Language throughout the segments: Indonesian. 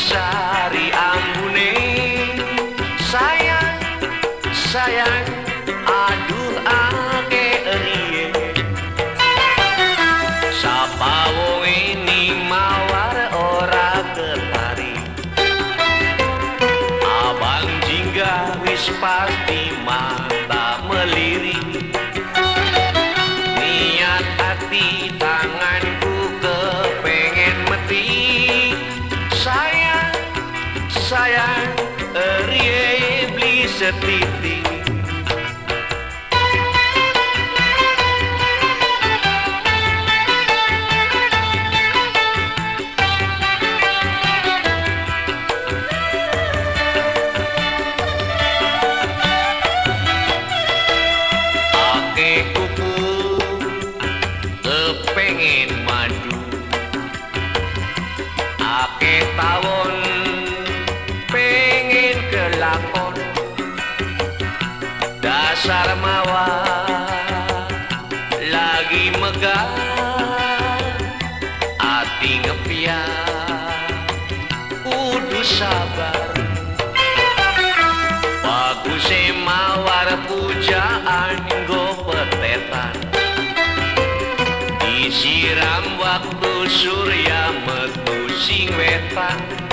sari ambune Sayang, sayang, aduh ake erie. Sapa wong ini mawar ora ketari Abang jingga wis pasti mata melirik. Niat hati ketiting Ake kuku kepengin madu. Ake tawo sabar. Waktu se mawar pujaan go petetan disiram waktu Surya metu sing wetan.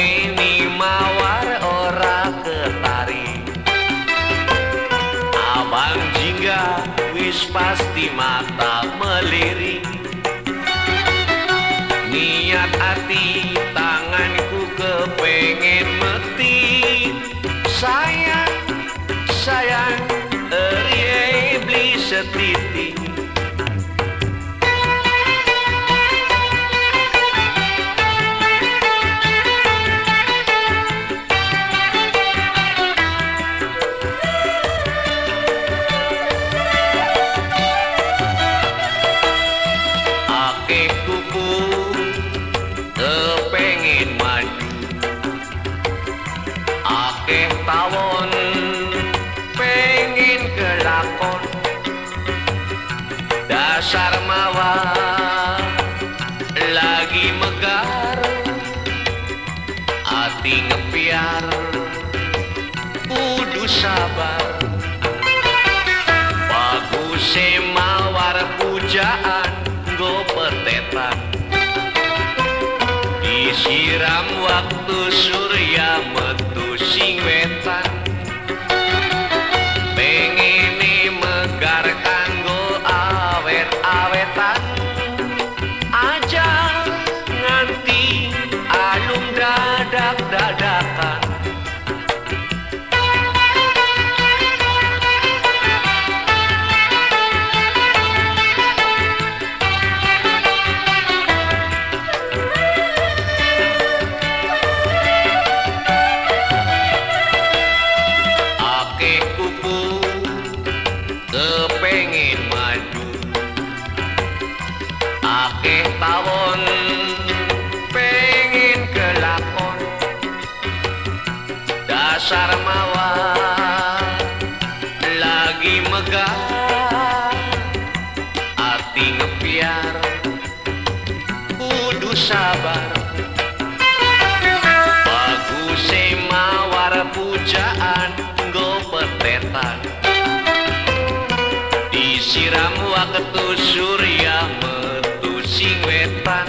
Ini mawar ora ketari. Abang jingga wis pasti mata melirik. Niat hati tanganku kepengen metik Sayang, sayang, erie beli setitik Ake tawon pengen kelakon. Dasar mawa lagi megar Hati ngepiar kudu sabar. Bagus mawar pujaan go petetan. Disiram waktu surya metu sing Sarmawa lagi megah hati ngepiar kudu sabar. Bagus mawar pujaan go petetan disiram waktu surya metu sing wetan